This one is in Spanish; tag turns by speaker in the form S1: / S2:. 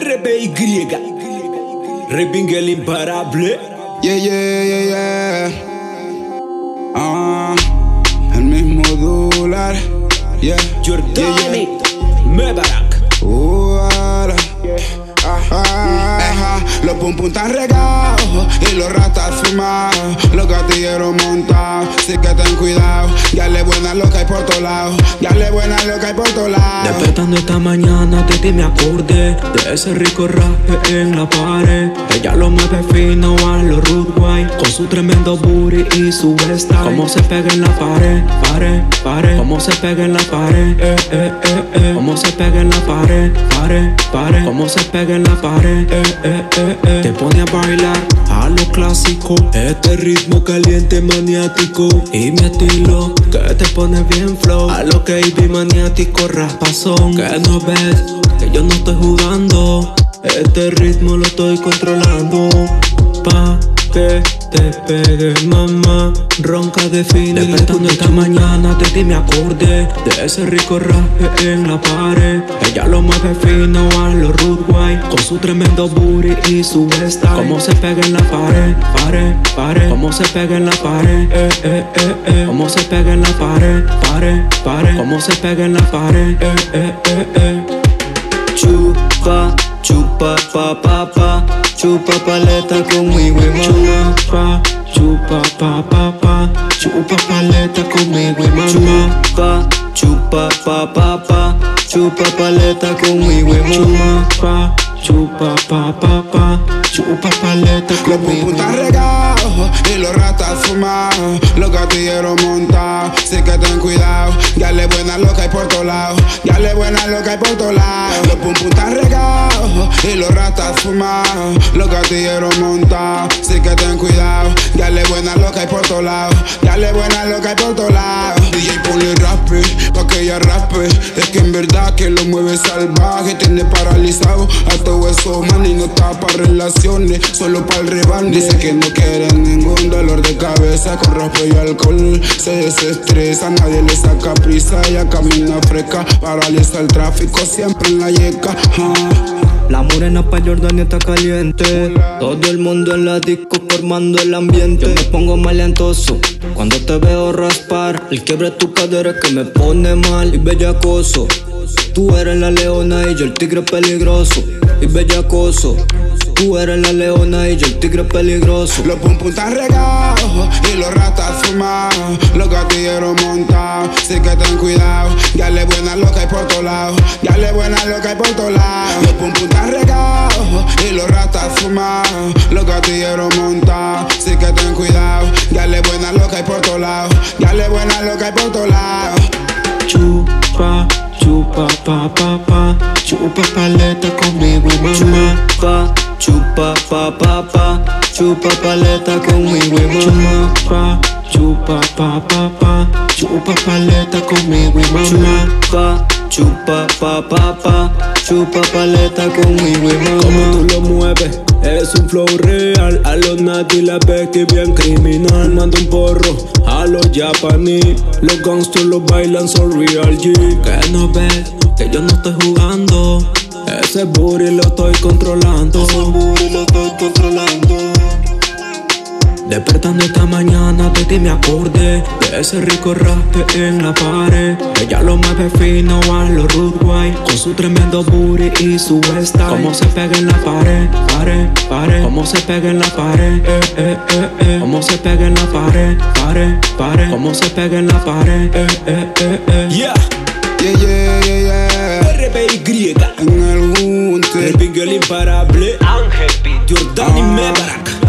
S1: RBY Rapping el imparable
S2: Yeah, yeah, yeah, yeah. Ah, el mismo dólar. Yeah,
S1: Jordani Mebarak
S2: Uh, ala. Ajá, los pum pum tan regados y los ratas fumados, los gatilleros montados, sí que ten cuidado, ya le buena lo que hay por todos lados, ya le buena lo que hay por todos lados.
S3: Despertando esta mañana de ti me acordé De ese rico rap en la pared. Ella lo mueve fino a los boy Con su tremendo booty y su style Como se pega en la pared, pared, pared. Como se pega en la pared, eh, eh, eh, eh. Como se pega en la pared, pared, pared. Como se pega en la pared, eh, eh, eh, eh. Te pone a bailar lo clásico. Este ritmo caliente maniático. Y mi estilo que te pone bien flow. A lo que vi maniático raspazón. Que no ves que yo no estoy jugando. Este ritmo lo estoy controlando. Pa' que te pegue mamá Ronca de fin Despertando esta mañana de ti me acordé De ese rico rap en la pared. Ella lo mueve fino a los rude boy Con su tremendo booty y su style. Como se pega en la pared, pared, pared. Como se pega en la pared, eh, eh, eh, eh. Como se pega en la pared, pared, pared. Como se pega en la pared, eh, eh, eh, eh. Chupa, chupa, pa, pa, pa Chupa paleta conmigo y mamá Chupa, chupa, pa, pa, pa. Chupa paleta conmigo y mamá Chupa, chupa, pa, pa, pa. Chupa paleta conmigo y mamá Chupa, chupa, pa, pa, pa. Chupa paleta conmigo y
S2: y los ratas fumados, los gatilleros montados, sí que ten cuidado, ya le buena lo que hay por todos lados, ya le buena lo que hay por todos lados. Los pum pum tan regados y los ratas fumados, los gatilleros montados, sí que ten cuidado, ya le buena lo que hay por todos lados, ya le buena lo que hay por todos lados. DJ ponle rape, pa' que ella rape, es que en verdad que lo mueve salvaje, tiene paralizado a todo eso, man, y no está pa' relaciones, solo pa' el rebande. Dice que no quiere ningún dolor de cabeza, con raspe y alcohol se desestresa, nadie le saca prisa, ella camina fresca, paraliza el tráfico siempre en la yeca. ah.
S4: La morena pa' Jordan está caliente. Todo el mundo en la disco formando el ambiente. Yo me pongo maleantoso cuando te veo raspar. El quiebre de tu cadera que me pone mal y bellacoso. Tú eres la leona y yo el tigre peligroso y bellacoso. Tú eres la leona y yo el tigre peligroso.
S2: Los pum pum tan regados y los ratas fumados, los gatilleros montados, sí que ten cuidado, ya le buena lo que hay por todos lados, ya le buena lo que hay por todos lados. Los pum pum tan regados y los ratas fumados, los gatilleros montados, sí que ten cuidado, ya le buena lo que hay por todos lados, ya le buena lo que hay por todos lados.
S3: Chupa, chupa, pa, pa, pa. Chupa paleta conmigo y mamá.
S4: Chupa, chupa, pa, pa, pa. Chupa paleta conmigo y mamá.
S3: Chupa, chupa, pa, pa, pa Chupa paleta conmigo y mamá
S4: Chupa, chupa, pa, pa, pa. Chupa paleta conmigo y
S1: Como
S4: mamá.
S1: tú lo mueves es un flow real A los Nati la Becky bien criminal Mando un porro a los japoní Los gangsters lo bailan so real G
S3: Que no ves que yo no estoy jugando
S1: Ese booty lo estoy controlando.
S3: Lo estoy controlando. Despertando esta mañana de ti me acordé De ese rico rap en la pared. Ella lo mueve fino a los rude boy Con su tremendo booty y su style. Como se pega en la pared, pared, pared. Como se pega en la pared, eh, eh, eh, eh. Como se pega en la pared, pared, pared. Como se pega en la pared, eh, eh, eh, eh.
S2: Yeah, yeah, yeah, yeah.
S1: RBY
S2: En el junte,
S1: Rapping el imparable Ángel Jordani Mebarak
S2: el mismo dólar.
S5: Silvestre Records.